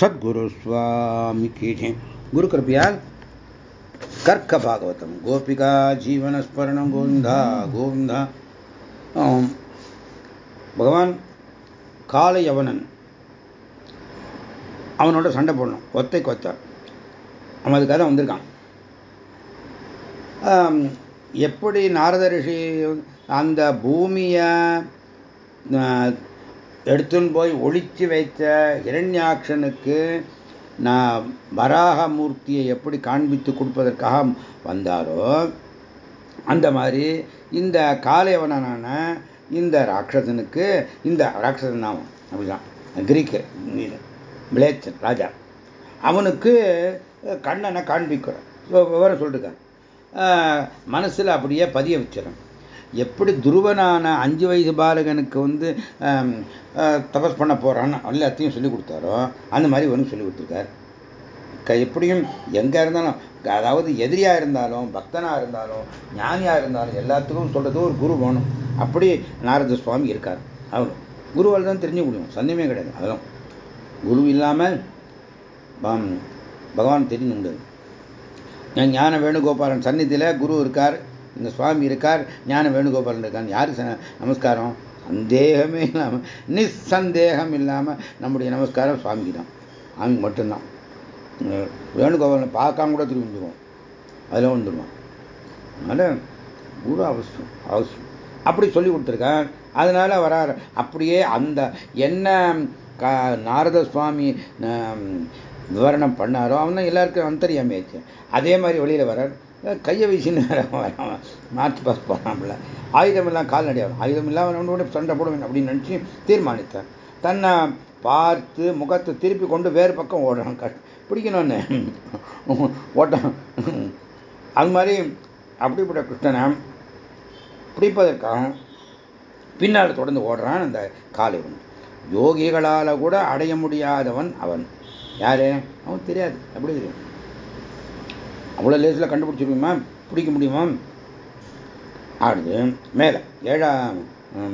सदगुरु स्वामी की जय गुरु कृपया कर्क भागवतम गोपिका जीवन स्मरण गोविंदा गोविंदा பகவான் கால யவனன் அவனோட சண்டை போடணும் ஒத்தைக்கு ஒத்த அவன் அதுக்காக தான் வந்திருக்கான் எப்படி நாரத ரிஷி அந்த பூமியை எடுத்துன்னு போய் ஒழிச்சு வைத்த இரண்யாட்சனுக்கு நான் வராக மூர்த்தியை எப்படி காண்பித்து கொடுப்பதற்காக வந்தாரோ அந்த மாதிரி இந்த காலையவனான இந்த ராட்சசனுக்கு இந்த ராட்சசன் நாமம் அப்படிதான். கிரீக்க மிளேச்சன் ராஜா. அவனுக்கு கண்ணனை காண்பிக்கிறான். விவரம் சொல்லிருக்கான். மனசில் அப்படியே பதிய வச்சிடும் எப்படி துருவனான அஞ்சு வயசு பாலகனுக்கு வந்து தபஸ் பண்ண போகிறான்னு எல்லாத்தையும் சொல்லிக் கொடுத்தாரோ அந்த மாதிரி ஒன்று சொல்லி கொடுத்துருக்கார். எப்படியும் எங்கே இருந்தாலும் அதாவது எதிரியாக இருந்தாலும் பக்தனாக இருந்தாலும் ஞானியாக இருந்தாலும் எல்லாத்துக்கும் சொல்கிறது ஒரு குரு வேணும். அப்படி நாரத சுவாமி இருக்கார். அவரும் குருவால் தான் தெரிஞ்சு முடியும். சந்தேகமே கிடையாது. அதெல்லாம் குரு இல்லாமல் பகவான் தெரிஞ்சு முடியாது ஞான வேணுகோபாலன் சந்நிதியில் குரு இருக்கார் இந்த சுவாமி இருக்கார் ஞான வேணுகோபாலன் இருக்கார் யாருக்கு நமஸ்காரம்? சந்தேகமே இல்லாமல் நிசந்தேகம் இல்லாமல் நம்முடைய நமஸ்காரம் சுவாமிக்கு தான். சுவாமி மட்டும்தான். வேணுகோபாலனை பார்க்காம கூட திரும்பி வந்துடுவோம் அதில் வந்துடுவான் அதனால் குரு அவசியம் அவசியம். அப்படி சொல்லி கொடுத்துருக்கேன் அதனால் வரார். அப்படியே அந்த என்ன நாரத சுவாமி விவரணம் பண்ணாரோ அவன் தான் எல்லாருக்கும் அந்தரியாமையாச்சு அதே மாதிரி வெளியில் வரார். கையை வீசின்னு மாற்றி பாஸ் பண்ணாமல ஆயுதம் எல்லாம் கால் ஆயுதம் இல்லாமல் அவனோட சண்டை போடுவேன் அப்படின்னு நினச்சி தீர்மானித்தான் தன்னை பார்த்து முகத்தை திருப்பி கொண்டு வேறு பக்கம் ஓடுறான் பிடிக்கணும்னு. ஓட்டம் அது மாதிரி அப்படிப்பட்ட கிருஷ்ணனை பிடிப்பதற்காக பின்னால் தொடர்ந்து ஓடுறான் அந்த காலை ஒன்று யோகிகளால் கூட அடைய முடியாதவன் அவன். யாரு அவன் தெரியாது அப்படி தெரியும் அவ்வளோ லேசில் கண்டுபிடிச்சிருக்குமா பிடிக்க முடியுமா ஆடுது மேலே ஏழாம்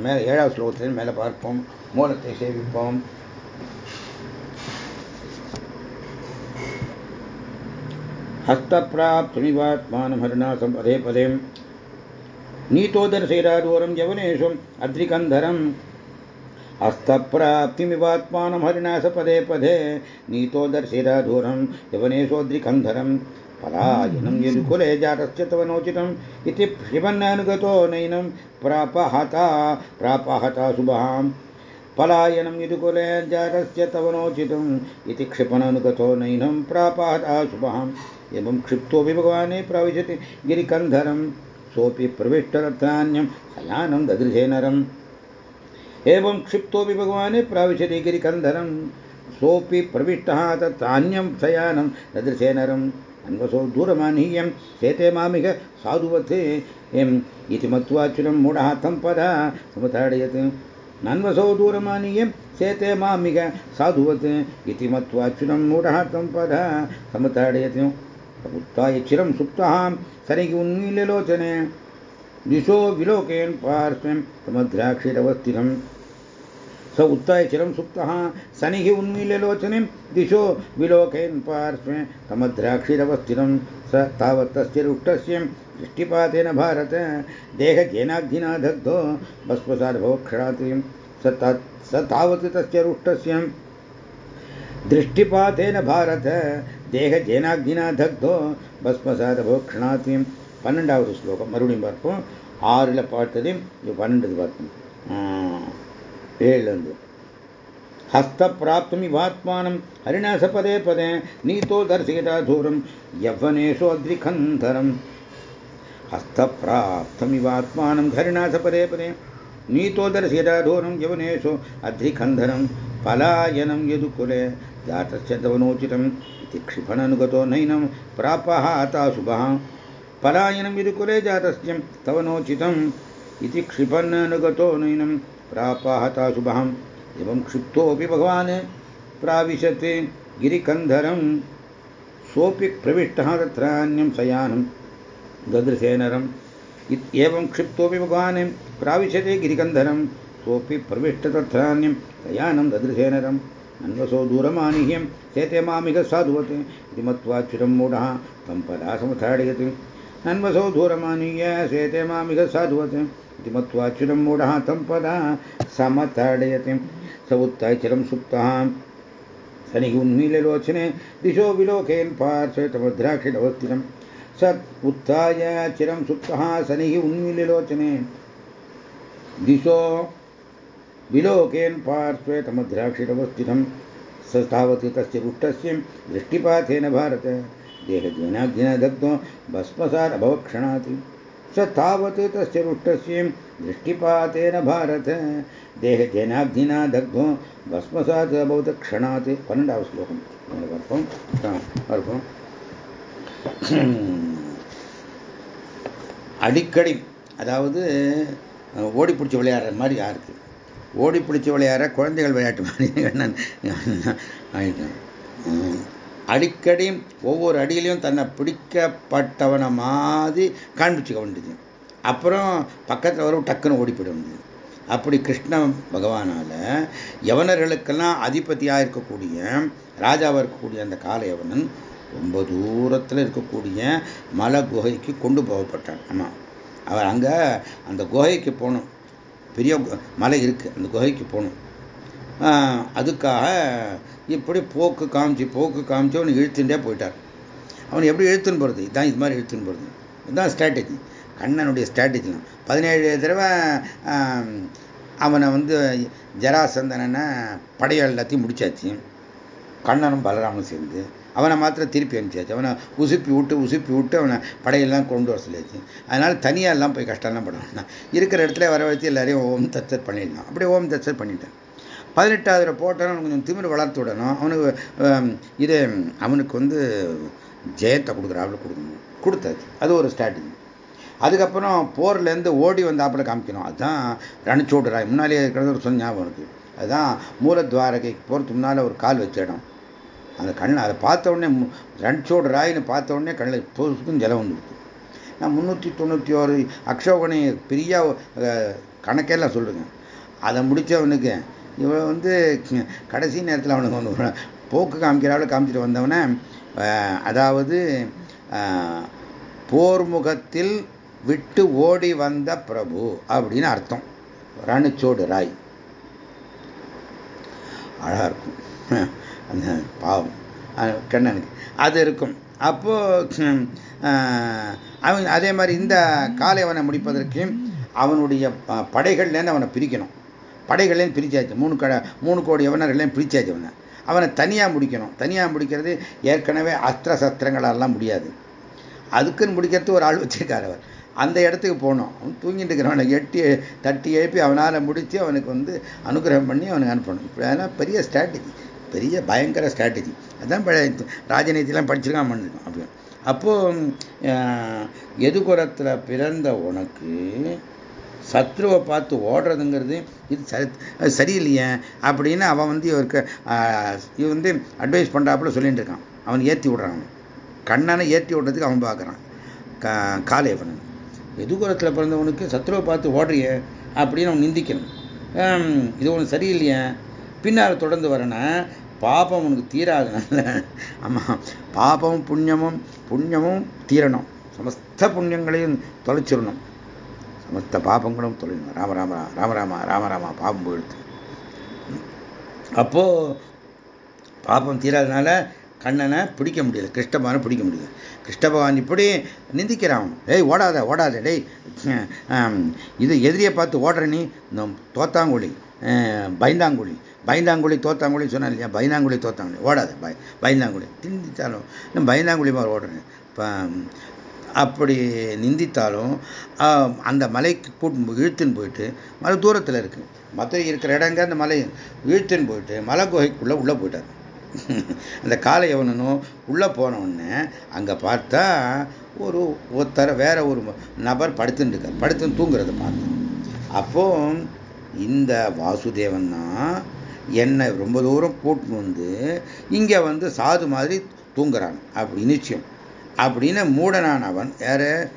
மேலே ஏழாவது ஸ்லோகத்தில் மேலே பார்ப்போம் மூலத்தை சேவிப்போம் हस्तप्राप्तुमिवात्मानं हरिणासं पदे पदे नीतोदर्शैरादूरं यवनेषु अद्रिकन्धरम् हस्तप्राप्तिमिवात्मानं हरिणास पदे पदे नीतोदर्शिराधूरं यवनेशोद्रिकन्धरं पलायनं यदुकुले जातस्य तव नोचितम् इति शिवन्नानुगतो नैनं प्रापहता प्रापहता शुभाम् पलायनं यदुकुले जातस्य तव नोचितम् इति क्षिपणानुगतो नैनं प्रापहता शुभाम् एवं क्षिप्तोऽपि भगवाने प्रविशति गिरिकन्धरं सोऽपि प्रविष्टरत्रान्यं शयानं ददृशे नरम् एवं क्षिप्तोऽपि भगवाने प्राविशति गिरिकन्धरं सोऽपि प्रविष्टः तत्रान्यं शयानं ददृशे नरम् अन्वसो दूरमानीयं शेते मामिह साधुवत् इति मत्वा चिरं मूढः तं पदा समुताडयत् नन्वसो दूरमानीयं शेते मामिह साधुवत् इति मत्वा चिरं मूढः तं पदा समुताडयत् उत्थाय चिरं सुप्तः सरिगि उन्मील्यलोचने दिशो विलोकेन पार्श्वं समद्राक्षिरवस्थितम् स उत्थाय चिरं सुप्तः सनिः उन्मील्यलोचने दिशो विलोकेन पार्श्वे समद्राक्षिरवस्थितं स तावत् तस्य रुष्टस्य दृष्टिपातेन भारत देहजेनाग्निना दग्धो भस्मसारभवक्षणात् स स तावत् तस्य रुष्टस्य दृष्टिपातेन भारत தேகஜேனாக்னினா தக்தோ பஸ்மசாதபோக்ஷணாத்தி பன்னெண்டாவது ஸ்லோகம் மறுபடியும் பார்ப்போம் ஆறில் பார்த்தது இது பன்னெண்டு பார்ப்போம் ಏಳೆಂದು ಹಸ್ತ ಪ್ರಾಪ್ತುಮಿವಾತ್ಮಾನಂ ಹರಿಣಾಸ ಪದೇ ಪದೇ ನೀತೋ ದರ್ಶಿತ ಧೂರಂ ಯವ್ವನೇಶು ಅದ್ರಿಖಂಧರಂ ಹಸ್ತ ಪ್ರಾಪ್ತಮಿವಾತ್ಮಾನಂ ಹರಿಣಾಸ ಪದೇ ಪದೇ ನೀತೋ ದರ್ಶಿತ ಧೂರಂ ಯವ್ವನೇಶು ಅದ್ರಿಖಂಧರಂ ಪಲಾಯನಂ ಯದು ಕುಲೆ ಜಾತಸ್ಯ ದವನೋಚಿತಂ ಇತಿ ಕ್ಷಿಪಣನುಗತೋ ನೈನಂ ಪ್ರಾಪಹಾತ ಶುಭಃ ಪಲಾಯನಂ ಯದು ಕುಲೆ ಜಾತಸ್ಯ ತವನೋಚಿತಂ ಇತಿ ಕ್ಷಿಪಣನುಗತೋ ನೈನಂ प्रापः शुभः एवं क्षिप्तोऽपि भगवान् प्राविशत् गिरिकन्धरं सोऽपि प्रविष्टः तत्रान्यं शयानं ददृशे नरं इत्येवं क्षिप्तोऽपि भगवान् प्राविशते गिरिकन्धरं सोऽपि प्रविष्ट तत्रान्यं प्रयाणं ददृशेनरं नन्वसो दूरमानिह्यं चेते मामिह साधुवत् इति मत्वा चिरं मूढः तं पदा समुत्थाडयति नन्वसो दूरमानीय सेते मामिह साधुवत्। इति मत्वा चिरं मूढः तं पदा समताडयति स उत्थाय चिरं सुप्तः उन्मीललोचने दिशो विलोकेन् पार्श्वे तमद्राक्षिणवस्थितम् स उत्थाय चिरं सुप्तः शनिः उन्मीललोचने दिशो विलोकेन् पार्श्वे तमद्राक्षिणवस्थितं स तावत् तस्य दृष्टिपातेन भारत। देहजेनाग्निना दग्धो भस्मसार अभवक्षणात् स तावत् तस्य रुष्टस्य दृष्टिपातेन भारत देहजेनाग्निना दग्धो भस्मसात् अभवत् क्षणात् பன்னெண்டாவது ஸ்லோகம் பார்ப்போம் பார்ப்போம் அடிக்கடி அதாவது ஓடி பிடிச்சி விளையாடுற மாதிரி யாருக்கு ஓடி பிடிச்சி விளையாடுற குழந்தைகள் விளையாட்டு மாதிரி அடிக்கடி ஒவ்வொரு அடியிலையும் தன்னை பிடிக்கப்பட்டவனை மாதிரி காண்பிச்சுக்க வேண்டியது. அப்புறம் பக்கத்தில் வரும் டக்குன்னு ஓடிப்பிட வேண்டியது. அப்படி கிருஷ்ண பகவானால் யவனர்களுக்கெல்லாம் அதிபதியாக இருக்கக்கூடிய ராஜாவாக இருக்கக்கூடிய அந்த காலயவனன் ரொம்ப தூரத்தில் இருக்கக்கூடிய மலை குகைக்கு கொண்டு போகப்பட்டான். ஆமாம் அவர் அங்கே அந்த குகைக்கு போகணும். பெரிய மலை இருக்குது அந்த குகைக்கு போகணும். அதுக்காக இப்படி போக்கு காமிச்சு போக்கு காமிச்சு அவனை இழுத்துட்டே போயிட்டார். அவன் எப்படி இழுத்துன்னு போகிறது இதுதான் இது மாதிரி இழுத்துன்னு போகிறது இதுதான் ஸ்ட்ராட்டஜி கண்ணனுடைய ஸ்ட்ராட்டஜிலாம் பதினேழு தடவை அவனை வந்து ஜராசந்தனனை படையல் எல்லாத்தையும் முடிச்சாச்சு. கண்ணனும் பலராமனும் சேர்ந்து அவனை மாத்திரம் திருப்பி அனுப்பிச்சாச்சு. அவனை உசுப்பி விட்டு உசுப்பி விட்டு அவனை படையெல்லாம் கொண்டு வர சொல்லியாச்சு. அதனால் தனியாக எல்லாம் போய் கஷ்டம்லாம் பண்ணணும் இருக்கிற இடத்துல வர வச்சு எல்லாரையும் ஓம் தச்சர் பண்ணிடலாம். அப்படியே ஓம் தச்சர் பண்ணிட்டேன். பதினெட்டாவது போட்டவன் கொஞ்சம் திமிர் வளர்த்து விடணும். அவனுக்கு இது அவனுக்கு வந்து ஜெயத்தை கொடுக்குறாப்புல கொடுக்கணும். கொடுத்தாச்சு. அது ஒரு ஸ்ட்ராட்டஜி அதுக்கப்புறம் போர்லேருந்து ஓடி வந்தாப்புல காமிக்கணும். அதுதான் ரணிச்சோடு ராய். முன்னாலே இருக்கிறது ஒரு சொன்ன ஞாபகம் இருக்குது அதுதான் மூலத்வாரகை போகிறதுக்கு முன்னால் ஒரு கால் வச்ச இடம். அந்த கண்ணில் அதை பார்த்த உடனே ரணிச்சோடு ராயின்னு பார்த்த உடனே கண்ணில் பொசுக்கும் ஜலம் வந்துடுது. நான் முந்நூற்றி தொண்ணூற்றி ஒரு அக்ஷோகனை பெரிய கணக்கெல்லாம் சொல்லுங்க. அதை முடித்தவனுக்கு இவன் வந்து கடைசி நேரத்தில் அவனுக்கு வந்து போக்கு காமிக்கிறாவில் காமிச்சிட்டு வந்தவனை அதாவது போர்முகத்தில் விட்டு ஓடி வந்த பிரபு அப்படின்னு அர்த்தம். ரணிச்சோடு ராய். அழகாக இருக்கும். அந்த பாவம். கண்ணனுக்கு. அது இருக்கும். அப்போ அவன் அதே மாதிரி இந்த காலை அவனை முடிப்பதற்கு அவனுடைய படைகள்லேருந்து அவனை பிரிக்கணும். படைகளையும் பிரிச்சாச்சு. மூணு கட மூணு கோடி யவனர்களையும் பிரிச்சாச்சு அவனை. அவனை தனியாக முடிக்கணும். தனியாக முடிக்கிறது ஏற்கனவே அஸ்திர சஸ்திரங்களெல்லாம் முடியாது. அதுக்குன்னு முடிக்கிறது ஒரு ஆள் வச்சிருக்கார் அவர். அந்த இடத்துக்கு போனோம். அவன் தூங்கிட்டு இருக்கிறவனை எட்டி தட்டி எழுப்பி அவனால் முடித்து அவனுக்கு வந்து அனுகிரகம் பண்ணி அவனுக்கு அனுப்பணும். இப்படி அதெல்லாம் பெரிய ஸ்ட்ராட்டஜி பெரிய பயங்கர ஸ்ட்ராட்டஜி அதுதான் ராஜநீதிலாம் படிச்சிருக்கான் பண்ணிருக்கோம் அப்படி அப்போது எதுகுரத்தில் பிறந்த உனக்கு சத்ருவை பார்த்து ஓடுறதுங்கிறது இது சரி சரியில்லையே அப்படின்னு அவன் வந்து இவருக்கு இது வந்து அட்வைஸ் பண்ணுறாப்புல சொல்லிட்டு இருக்கான். அவன் ஏற்றி விடுறான். கண்ணனை ஏற்றி விடுறதுக்கு அவன் பார்க்குறான். கா காலேவனன் எதுகுரத்தில் பிறந்தவனுக்கு சத்ருவை பார்த்து ஓடுறிய அப்படின்னு அவன் நிந்திக்கணும் இது ஒன்று சரியில்லையே. பின்னால் தொடர்ந்து வரனா பாபம் உனக்கு தீராதனால ஆமாம் பாபம் புண்ணியமும் புண்ணியமும் தீரணும். சமஸ்த புண்ணியங்களையும் தொலைச்சிடணும். மொத்த பாபங்களும் தொழில். ராம ராம ராமராமா ராமராமா பாபம் போயிடுது. அப்போ பாபம் தீராதனால கண்ணனை பிடிக்க முடியல கிருஷ்ணபவானை பிடிக்க முடியல. கிருஷ்ணபவான் இப்படி நிந்திக்கிறான். டேய் ஓடாத ஓடாத டேய். இது எதிரியை பார்த்து ஓடுற நீ தோத்தாங்குழி பைந்தாங்குழி பைந்தாங்குழி தோத்தாங்குழி சொன்னேன் இல்லையா? பைந்தாங்குழி தோத்தாங்குழி. ஓடாது பை பைந்தாங்குழி நிந்தித்தாலும் பைந்தாங்குழி மாதிரி ஓடுறேன். அப்படி நிந்தித்தாலும் அந்த மலைக்கு கூட்டு இழுத்துன்னு போயிட்டு மலை தூரத்தில் இருக்குது மதுரை இருக்கிற இடங்க அந்த மலை இழுத்துன்னு போயிட்டு மலை குகைக்குள்ளே உள்ளே போயிட்டார். அந்த காலை எவனனும் உள்ளே போனவுடனே அங்கே பார்த்தா ஒரு ஒருத்தர வேற ஒரு நபர் படுத்துட்டு இருக்கார். படுத்துன்னு தூங்குறத பார்த்தோம் அப்போ இந்த வாசுதேவன் தான் என்னை ரொம்ப தூரம் கூட்டின்னு வந்து இங்கே வந்து சாது மாதிரி தூங்குறாங்க அப்படி நிச்சயம். அப்படின்னு மூடனான் அவன் வேற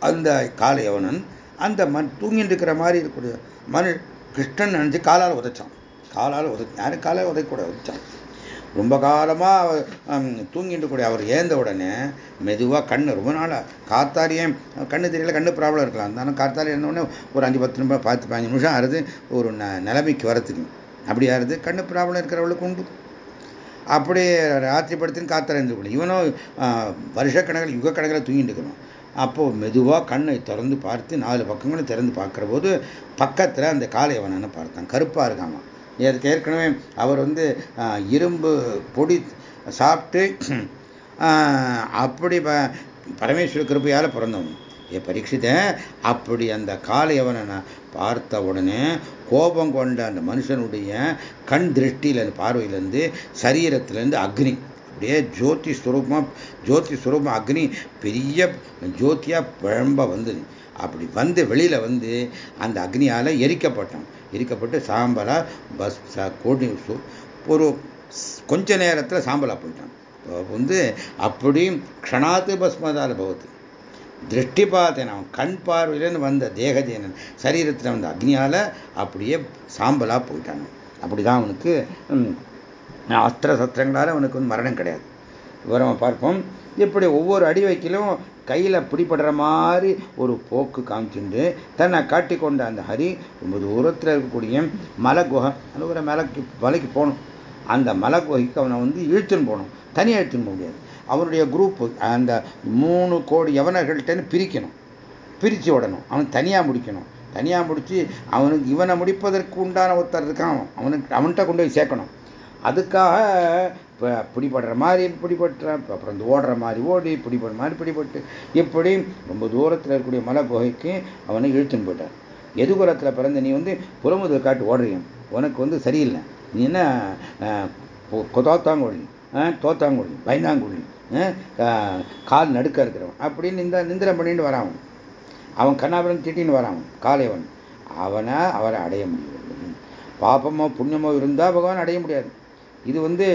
அந்த காளையவனன் அந்த மண் தூங்கிட்டு இருக்கிற மாதிரி இருக்கக்கூடிய மனு கிருஷ்ணன் நினைச்சு காலால் உதைச்சான். காலால் உதை யாரும் காலால் உதைக்கூட உதைச்சான். ரொம்ப காலமாக தூங்கிட்டு கூட அவர் ஏந்த உடனே மெதுவாக கண்ணு ரொம்ப நாளாக காத்தாரியே கண்ணு தெரியல கண்ணு ப்ராப்ளம் இருக்கலாம். இருந்தாலும் காத்தாரி இருந்தோடனே ஒரு அஞ்சு பத்து நிமிஷம் பத்து பதினஞ்சு நிமிஷம் ஆறுது ஒரு நிலைமைக்கு வரத்துக்கு அப்படி ஆறுது கண்ணு ப்ராப்ளம் இருக்கிறவளுக்கு உண்டு. அப்படி ராத்திரி படுத்துன்னு காத்தால இருந்துக்கணும் இவனும் வருஷக்கணக்கில் யுகக்கணக்கில் தூங்கிட்டு இருக்கணும் அப்போது மெதுவாக கண்ணை திறந்து பார்த்து நாலு பக்கங்களும் திறந்து பார்க்குற போது பக்கத்தில் அந்த காளையவனன்னு பார்த்தான்? கருப்பாக இருக்காமா? அதுக்கு ஏற்கனவே அவர் வந்து இரும்பு பொடி சாப்பிட்டு அப்படி பரமேஸ்வர கிருப்பையால் பிறந்தவன். ஏ பரீட்சித்த அப்படி அந்த காளையவனை நான் பார்த்த உடனே கோபம் கொண்ட அந்த மனுஷனுடைய கண் திருஷ்டியில் அந்த பார்வையிலேருந்து சரீரத்திலேருந்து அக்னி. அப்படியே ஜோதி ஸ்வரூபமாக ஜோதி ஸ்வரூபம் அக்னி பெரிய ஜோதியாக பிழம்ப வந்தது. அப்படி வந்து வெளியில் வந்து அந்த அக்னியால் எரிக்கப்பட்டான். எரிக்கப்பட்டு சாம்பலாக பஸ் கோடி ஒரு கொஞ்ச நேரத்தில் சாம்பலாக போயிட்டான். வந்து அப்படி க்ஷணாத்து பஸ்மதால் பவத்து திருஷ்டிபாத்தன் அவன் கண் பார்வையிலேருந்து வந்த தேகஜேனன் சரீரத்தில் வந்த அக்னியால் அப்படியே சாம்பலாக போயிட்டாங்க. அப்படிதான் அவனுக்கு அஸ்திர சத்திரங்களால் அவனுக்கு வந்து மரணம் கிடையாது. விவரமாக பார்ப்போம். இப்படி ஒவ்வொரு அடி வைக்கிலும் கையில் பிடிபடுற மாதிரி ஒரு போக்கு காமிச்சுண்டு தன்னை காட்டி கொண்ட அந்த ஹரி ரொம்ப தூரத்தில் இருக்கக்கூடிய மலை குகை ஒரு மலைக்கு மலைக்கு போகணும். அந்த மலை குகைக்கு அவனை வந்து இழுத்துன்னு போகணும். தனியாக இழுத்துன்னு போக முடியாது. அவனுடைய குரூப்பு அந்த மூணு கோடி யவனர்கள்ட்டன்னு பிரிக்கணும். பிரித்து விடணும். அவன் தனியாக முடிக்கணும். தனியாக முடித்து அவனுக்கு இவனை முடிப்பதற்கு உண்டான ஒருத்தர் இருக்கான். அவனுக்கு அவன்கிட்ட கொண்டு போய் சேர்க்கணும். அதுக்காக இப்போ பிடிபடுற மாதிரி பிடிபட்டுற அப்புறம் இந்த ஓடுற மாதிரி ஓடி பிடிபடுற மாதிரி பிடிபட்டு இப்படி ரொம்ப தூரத்தில் இருக்கக்கூடிய மலை குகைக்கு அவனை இழுத்துன்னு போயிட்டார். எதுகுலத்தில் பிறந்த நீ வந்து புறமுதல் காட்டு ஓடுறீங்க. உனக்கு வந்து சரியில்லை. நீ என்ன தோத்தாங்குழி தோத்தாங்குழி பயந்தாங்குழி கால் நடுக்க இருக்கிறவன். அப்படின்னு இந்த நிந்திரம் பண்ணிட்டு வரான் அவன். கண்ணாபுரம் திட்டின்னு வரான் காலைவன் அவனை. அவரை அடைய முடியாது பாப்பமோ புண்ணியமோ இருந்தால் பகவான் அடைய முடியாது. இது வந்து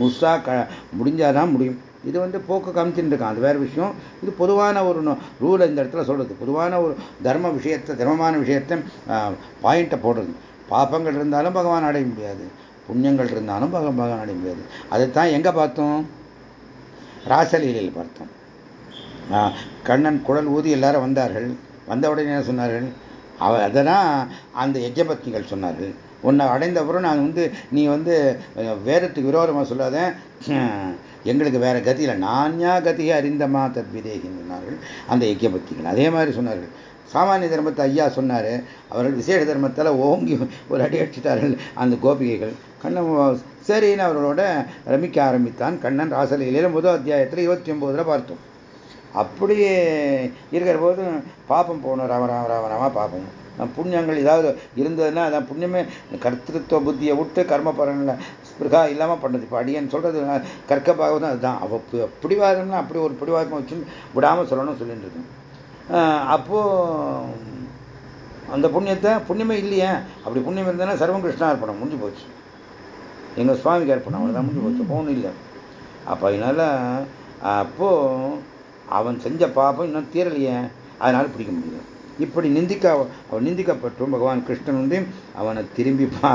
முசா க முடிஞ்சாதான் முடியும். இது வந்து போக்கு காமிச்சுட்டு இருக்கான். அது வேறு விஷயம். இது பொதுவான ஒரு ரூலை இந்த இடத்துல சொல்கிறது பொதுவான ஒரு தர்ம விஷயத்தை தர்மமான விஷயத்தை பாயிண்ட்டை போடுறது. பாப்பங்கள் இருந்தாலும் பகவான் அடைய முடியாது. புண்ணியங்கள் இருந்தாலும் பகவான் அடைய முடியாது. அதைத்தான் எங்கே பார்த்தோம்? ராசலீலையில் பார்த்தோம். கண்ணன் குழல் ஊதி எல்லாரும் வந்தார்கள். வந்த உடனே என்ன சொன்னார்கள்? அவ அதெல்லாம் அந்த எஜபத்திகள் சொன்னார்கள். உன்னை அடைந்தப்புறம் நான் வந்து நீ வந்து வேதத்துக்கு விரோதமாக சொல்லாத. எங்களுக்கு வேற கதியில் நான்யா கதியை அறிந்தமா தத்விதேகின்னு சொன்னார்கள். அந்த யக்கியபக்திகள் அதே மாதிரி சொன்னார்கள். சாமானிய தர்மத்தை ஐயா சொன்னார். அவர்கள் விசேஷ தர்மத்தில் ஓங்கி ஒரு அடி அடிச்சிட்டார்கள் அந்த கோபிகைகள். கண்ணன் சரின்னு அவர்களோட ரமிக்க ஆரம்பித்தான். கண்ணன் ராசலையில முதல் அத்தியாயத்தில் இருபத்தி ஒன்பதுல பார்த்தோம். அப்படியே இருக்கிற போது பாப்பம் போகணும் ராம ராம ராம ராமா பார்ப்போம் புண்ணியங்கள் ஏதாவது இருந்ததுன்னா அதான் புண்ணியமே. கர்த்திருவ புத்தியை விட்டு கர்ம பலனில் ஸ்பிருகா இல்லாமல் பண்ணது இப்போ அடியேன்னு சொல்கிறது கற்க பாகம் அதுதான். அவள் பிடிவாதம்னா அப்படி ஒரு பிடிவாதம் வச்சு விடாமல் சொல்லணும்னு சொல்லிட்டு இருக்கேன். அப்போது அந்த புண்ணியத்தை புண்ணியமே இல்லையே. அப்படி புண்ணியம் இருந்ததுன்னா சர்வம் கிருஷ்ணா அர்ப்பணம். முடிஞ்சு போச்சு. எங்கள் சுவாமிக்கு அர்ப்பணம் அவ்வளோதான் முடிஞ்சு போச்சு. போகணும் இல்லை. அப்போ அதனால் அப்போது அவன் செஞ்ச பாப்பம் இன்னும் தீரலையே. அதனால் பிடிக்க முடியல. இப்படி நிந்திக்க அவன் நிந்திக்கப்பட்டும். பகவான் கிருஷ்ணன் வந்து அவனை திரும்பி பா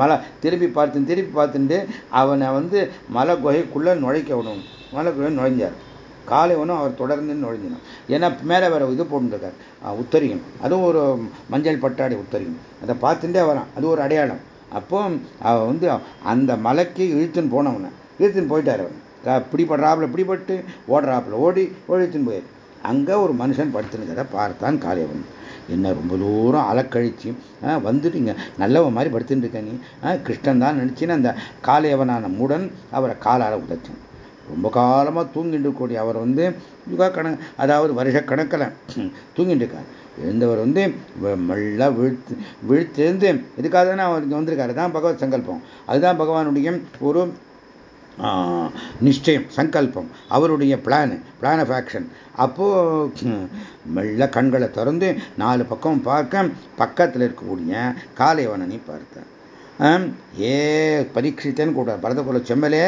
மலை திரும்பி பார்த்து திரும்பி பார்த்துட்டு அவனை வந்து மலை குகைக்குள்ளே நுழைக்க விடணும். மலை குகை நுழைஞ்சார். காலைவனும் அவர் தொடர்ந்து நுழைஞ்சினான் ஏன்னா மேலே வேற இது போட்டுருக்கார். உத்தரிகன் அதுவும் ஒரு மஞ்சள் பட்டாடி உத்தரியம் அதை பார்த்துட்டே வரான். அது ஒரு அடையாளம். அப்போ அவன் வந்து அந்த மலைக்கு இழுத்துன்னு போனவனை. இழுத்துன்னு போயிட்டார் அவன் பிடிபடுறாப்புல பிடிபட்டு ஓடுறாப்புல ஓடி இழுத்துன்னு போயிரு. அங்கே ஒரு மனுஷன் படுத்துனுக்கிறத பார்த்தான் காளியவன். என்ன ரொம்ப தூரம் அலக்கழிச்சு வந்துட்டீங்க. நல்லவன் மாதிரி படுத்துட்டு இருக்க நீ. கிருஷ்ணன் தான் நினச்சின்னு அந்த காளையவனான மூடன் அவரை காலால் உதச்சான் ரொம்ப காலமாக தூங்கிட்டு கூடிய அவர் வந்து யுகா கண அதாவது வருஷ கணக்கில் தூங்கிட்டு இருக்கார். எழுந்தவர் வந்து மெல்ல விழுத்து விழுத்தெழுந்து இதுக்காக தானே அவருக்கு வந்திருக்காரு. தான் பகவத் சங்கல்பம். அதுதான் பகவானுடைய ஒரு நிச்சயம் சங்கல்பம். அவருடைய பிளானு பிளான் ஆஃப் ஆக்ஷன் அப்போது மெல்ல கண்களை திறந்து நாலு பக்கம் பார்க்க பக்கத்தில் இருக்கக்கூடிய காலைவனனை பார்த்தேன் ஏ பரீட்சித்தேன்னு கூட பரதகுல செம்மலே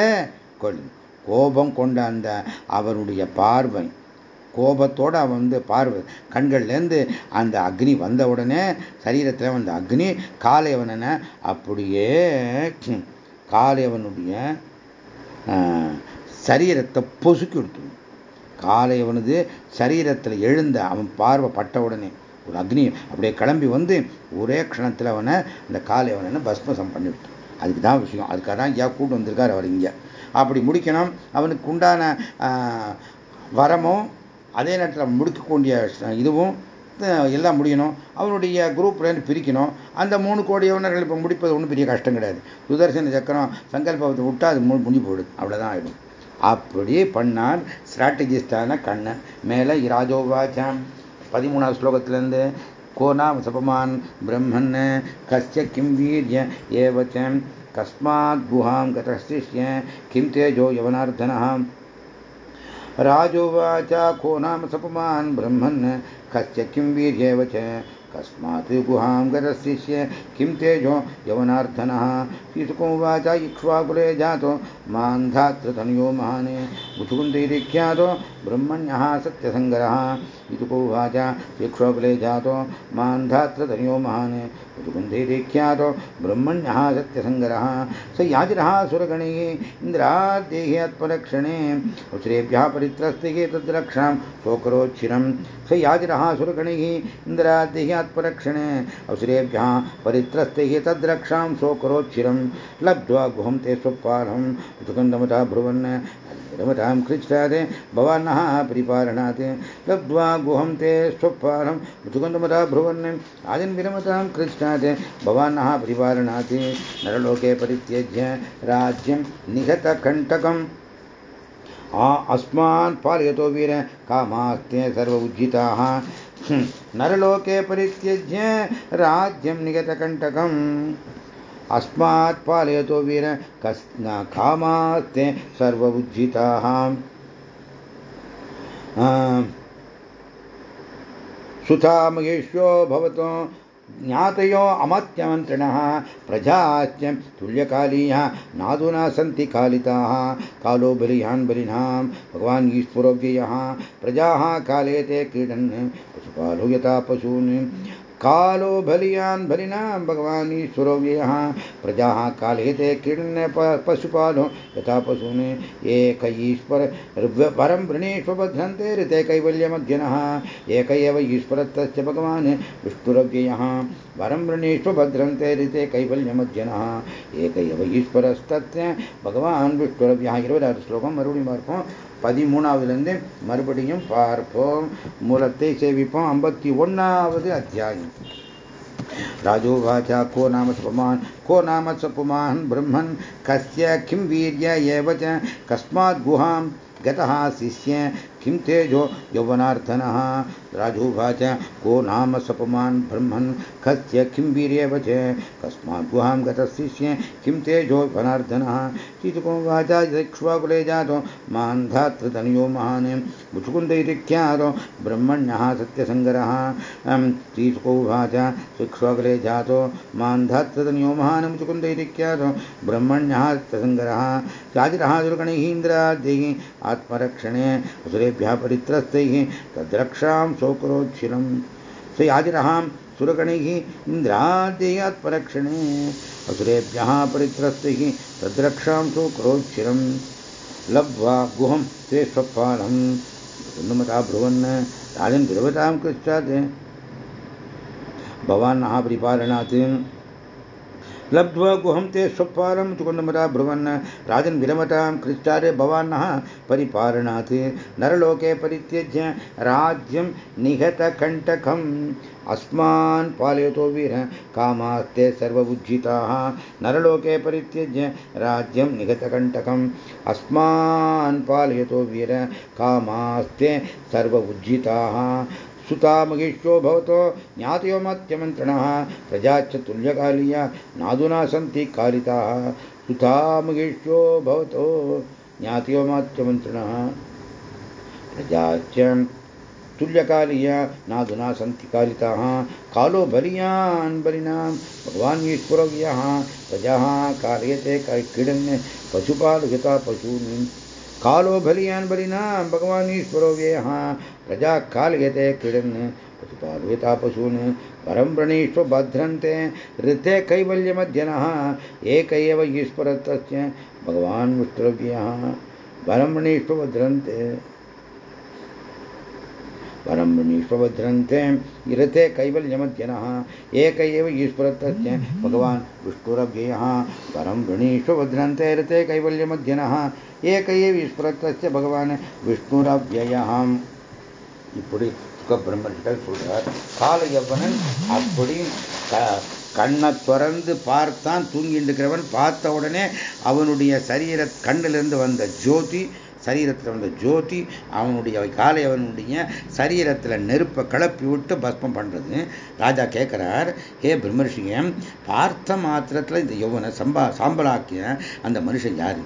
கொள்ளு கோபம் கொண்ட அந்த அவனுடைய பார்வை. கோபத்தோடு அவன் வந்து பார்வை. கண்கள்லேருந்து அந்த அக்னி வந்த உடனே சரீரத்தில் வந்த அக்னி காலையவனனை அப்படியே காலையவனுடைய சரீரத்தை பொசுக்கி கொடுத்து காலையவனது சரீரத்தில் எழுந்த அவன் பார்வை பட்ட உடனே ஒரு அக்னி அப்படியே கிளம்பி வந்து ஒரே க்ஷணத்தில் அவனை அந்த காலையவனை பஸ்மசம் பண்ணிவிட்டு அதுக்கு தான் விஷயம். அதுக்காக தான் ஏன் கூட்டு வந்திருக்கார் அவர் இங்கே. அப்படி முடிக்கணும். அவனுக்கு உண்டான வரமும் அதே நேரத்தில் முடிக்கக்கூடிய இதுவும் எல்லாம் முடியணும். அவனுடைய குரூப் ரெண்டு பிரிக்கணும். அந்த மூணு கோடி உணர்கள் இப்போ முடிப்பது ஒன்றும் பெரிய கஷ்டம் கிடையாது. சுதர்சன சக்கரம் சங்கல்பத்தை விட்டால் அது முடி முடிஞ்சு போயிடுது அவ்வளோதான் ஆகிடும் அப்படி பண்ணால் ஸ்ட்ராட்டஜிஸ்டான கண்ணன். மேலே இராஜோவாச்சாம் பதிமூணாவது ஸ்லோகத்திலேருந்து கோனா சபமான் பிரம்மன் கஷ்ட கிம் வீரிய ஏவச்சம் एव च कस्मात् गुहां गतः किं तेजो यवनार्दनः राजोवाच, को नाम सपमान् ब्रह्मन्? कस्य किं वीर्येव च? कस्मात् गुहां गतशिष्य किं तेजो यवनार्दनः शीतुकोवाच इक्ष्वाकुले जातो मान्धात्रतनयो महाने। मुचुकुन्दैरिख्यातो ब्रह्मण्यः सत्यसङ्गरः युतुको उवाच विक्षोभले जातो मान्धात्रतनयो महान् युतुकुन्धे दीख्यातो ब्रह्मण्यः सत्यसङ्गरः स याजिरः सुरगणैः इन्द्राद्देहि आत्मरक्षणे उचिरेभ्यः परित्रस्तिके तद्रक्षां सोकरोच्छिरं स याजिरः सुरगणैः इन्द्राद्देहि आत्मरक्षणे असुरेभ्यः परित्रस्तिः तद्रक्षां सोकरोच्छिरं लब्ध्वा गुहं ते स्वपार्हं युतुकन्दमतः ब्रुवन् रमतां कृच्छ्रात् भवानः परिपालनात्। लब्ध्वा गुहं ते स्वपालं सुगन्धमता ब्रुवन् राजन् विरमतां कृच्छ्रात् भवानः परिपालनात्। नरलोके परित्यज्य राज्यं निहतकण्टकम्। अस्मान् पालयतो वीर, कामास्ते सर्व उज्जिताः नरलोके परित्यज्य राज्यं निगतकण्टकम् अस्मात् पालयतो वीर कस् कामास्ते सर्व उज्जिताः सुतामगेश्यो भवतो ज्ञातयो अमत्यमन्त्रिणः प्रजाश्च तुल्यकालीयः, नादुना सन्ति कालिताः, कालो बलिहान् बलिनां भगवान् ईश्वरोव्ययः प्रजाः काले ते क्रीडन्, पशुपालो यथा पशून्। कालो बलियान् बलिनां भगवान् ईश्वरो व्ययः प्रजाः काले ते क्रीडन् पशुपालो यथा पशून् एक ईश्वर वरं वृणीष्वबध्नन्ते ऋते कैवल्यमध्यनः एक एव ईश्वरस्तस्य भगवान् विष्णुरव्ययः वरं वृणीष्वभद्रन्ते ऋते कैवल्यमध्यनः एक एव ஈஸ்வரஸ்தத்ய பகவான் விஷ்ணுரவியா இருபதாவது ஸ்லோகம் மறுபடியும் பார்ப்போம் பதிமூணாவதுலேருந்து மறுபடியும் பார்ப்போம் மூலத்தை சேவிப்போம் ஐம்பத்தி ஒன்றாவது அத்தியாயம் राजोवाच को नाम सपुमान् को नाम सपुमान् ब्रह्मन् कस्य किं वीर्य एव च कस्मात् गुहां गतः शिष्य किं तेजो यौवनार्थनः राजोवाच को नाम सपमान् ब्रह्मन्? कस्य किं वीर्येव च? कस्मात् गुहां गतः शिष्य, किं तेजो यौवनार्थनः शीतुकोवाच इक्ष्वाकुले जातो मान्धातृतनयो महान् मुचुकुन्दैरिख्यातो ब्रह्मण्यः सत्यसङ्गरः। शीतुकोवाच इक्ष्वाकुले जातो मान्धातृतनयो महान् मुचुकुन्दैरिख्यातो ब्रह्मण्यः सत्यसङ्गरः। चाजिरः दुर्गणैः इन्द्राद्यैः आत्मरक्षणे सर्वेभ्यः परित्रस्तैः तद्रक्षां सौकरोच्छिरं। स्वयाजिरहां सुरगणैः इन्द्रादेयात्परक्षणे असुरेभ्यः परित्रस्तैः तद्रक्षां सौकरोच्छिरं। लब्ध्वा गुहं ते स्वपालं उन्नमता ब्रुवन् राजन् विरवतां भवान् लब्ध्वा गुहं ते स्वपालं चुकुन्दमता ब्रुवन्। राजन् विरमतां कृष्टारे भवान्नः परिपालनात् नरलोके परित्यज्य राज्यं निहतकण्टकम् अस्मान् पालयतो वीर कामास्ते सर्वबुज्झिताः नरलोके परित्यज्य राज्यं निगतकण्टकम् अस्मान् पालयतो वीर कामास्ते सर्वबुज्झिताः सुतामगेश्यो भवतो, ज्ञातयो मत्यमन्त्रिणः प्रजाश्च तुल्यकालीया नादुना सन्ति कालिताः। सुतामगेश्यो भवतो, ज्ञातयो मत्यमन्त्रिणः प्रजाश्च तुल्यकालीया, नादुना सन्ति कालिताः। कालो बलियान् बलिनां, भगवान् ईश्वरव्यः प्रजाः कार्यते क्रीडन् पशुपालयता पशून्। कालो बलियान् बलिना भगवान् ईश्वरो व्ययः प्रजा कालयते क्रीडन् पशुपालयता पशून्, परं प्रणीष्व भद्रंते ऋते कैवल्यमध्यनः एक एव ईश्वरतस्य, भगवान् परम भद्रन्ते परं रमीश्वभद्रन्ते इरते कैवल्यमध्यनः एक एव ईश्वरतस्य பகவான் विष्णुरव्ययः। परं वृणीश्वभद्रन्ते इरते कैवल्यमध्यनः एक एव ईश्वरतस्य भगवान् விஷ்ணுரவ்யயம் இப்படி சுகபிரம்மர்கள் சொல்றார். கால எவ்வனன் அப்படி கண்ணை திறந்து பார்த்தான் தூங்கிட்டு இருக்கிறவன் பார்த்த உடனே அவனுடைய சரீர கண்ணிலிருந்து வந்த ஜோதி சரீரத்தில் வந்த ஜோதி அவனுடைய காலை அவனுடைய சரீரத்தில் நெருப்பை கிளப்பி விட்டு பஸ்மம் பண்ணுறது ராஜா கேட்குறார் ஹே பிரம்மர்ஷியம் பார்த்த மாத்திரத்தில் இந்த யௌவனை சம்பா சாம்பலாக்கிய அந்த மனுஷன் யார்?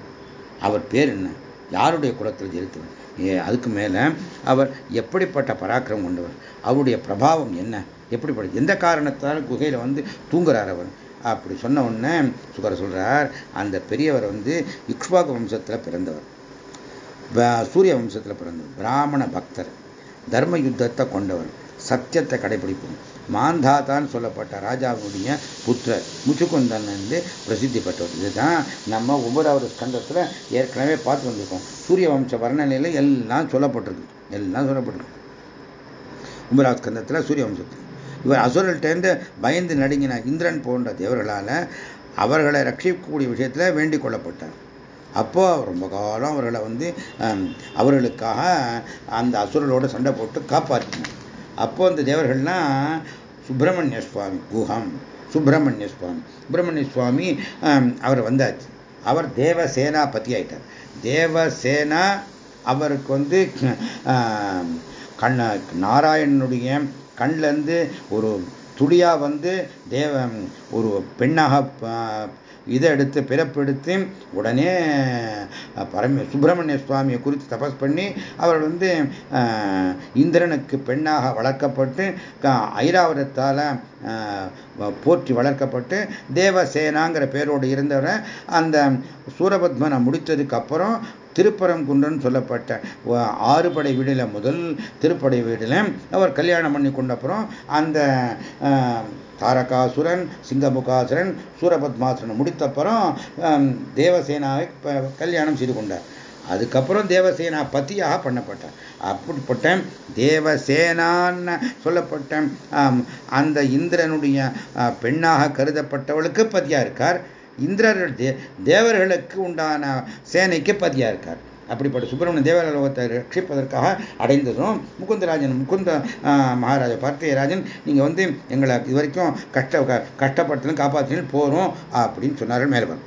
அவர் பேர் என்ன? யாருடைய குலத்தில் ஏ அதுக்கு மேலே அவர் எப்படிப்பட்ட பராக்கிரமம் கொண்டவர்? அவருடைய பிரபாவம் என்ன? எப்படிப்பட்ட எந்த காரணத்தால் குகையில் வந்து தூங்குறார் அவர்? அப்படி சொன்ன உடனே சுகர் சொல்கிறார் அந்த பெரியவர் வந்து இக்ஷ்வாக வம்சத்தில் பிறந்தவர். சூரிய வம்சத்தில் பிறந்தவர் பிராமண பக்தர் தர்ம யுத்தத்தை கொண்டவர் சத்தியத்தை கடைபிடிப்போம் மாந்தாதான் சொல்லப்பட்ட ராஜாவுடைய புத்திரர் முச்சுக்குந்தன் வந்து பிரசித்தி பெற்றவர். இதுதான் நம்ம ஒவ்வொரு ஸ்கந்தத்தில் ஏற்கனவே பார்த்து வந்திருக்கோம். சூரிய வம்ச வர்ணனையில் எல்லாம் சொல்லப்பட்டிருக்கு. எல்லாம் சொல்லப்பட்டிருக்கு. ஒன்பதாவது ஸ்கந்தத்தில் சூரிய வம்சத்தில். இவர் அசுரல்கிட்டேருந்து பயந்து நடுங்கின இந்திரன் போன்ற தேவர்களால் அவர்களை ரட்சிக்கக்கூடிய விஷயத்தில் வேண்டிக் கொள்ளப்பட்டார். அப்போ ரொம்ப காலம் அவர்களை வந்து அவர்களுக்காக அந்த அசுரலோட சண்டை போட்டு காப்பாற்றணும் அப்போ அந்த தேவர்கள்லாம் சுப்பிரமணிய சுவாமி குஹம் சுப்பிரமணிய சுவாமி. சுப்பிரமணிய சுவாமி அவர் வந்தாச்சு. அவர் தேவசேனா பத்தி ஆயிட்டார். தேவசேனா அவருக்கு வந்து கண்ண நாராயணனுடைய கண்ணிலேருந்து ஒரு துளியாக வந்து தேவ ஒரு பெண்ணாக இதை எடுத்து பிறப்பெடுத்து உடனே பரம சுப்பிரமணிய சுவாமியை குறித்து தபஸ் பண்ணி அவர் வந்து இந்திரனுக்கு பெண்ணாக வளர்க்கப்பட்டு ஐராவதத்தால் போற்றி வளர்க்கப்பட்டு தேவசேனாங்கிற பேரோடு இருந்தவரை அந்த சூரபத்மனை முடித்ததுக்கு அப்புறம் திருப்பரங்குன்றன் சொல்லப்பட்ட ஆறுபடை வீடில் முதல் திருப்படை வீடில் அவர் கல்யாணம் பண்ணி கொண்டப்புறம் அந்த தாரகாசுரன் சிங்கமுகாசுரன் சூரபத்மாசுரன் முடித்தப்புறம் தேவசேனாவை கல்யாணம் செய்து கொண்டார். அதுக்கப்புறம் தேவசேனா பத்தியாக பண்ணப்பட்டார். அப்படிப்பட்ட தேவசேனான்னு சொல்லப்பட்ட அந்த இந்திரனுடைய பெண்ணாக கருதப்பட்டவளுக்கு பத்தியாக இருக்கார். இந்திரர்கள் தேவர்களுக்கு உண்டான சேனைக்கு பதியாக இருக்கார் அப்படிப்பட்ட சுப்பிரமணிய தேவர லோகத்தை ரட்சிப்பதற்காக அடைந்ததும் முகுந்தராஜன் முகுந்த மகாராஜா பார்த்தியராஜன் நீங்கள் வந்து எங்களை இது வரைக்கும் கஷ்ட கஷ்டப்படுத்தலும் காப்பாற்றினு போகிறோம் அப்படின்னு சொன்னார்கள் மேலவன்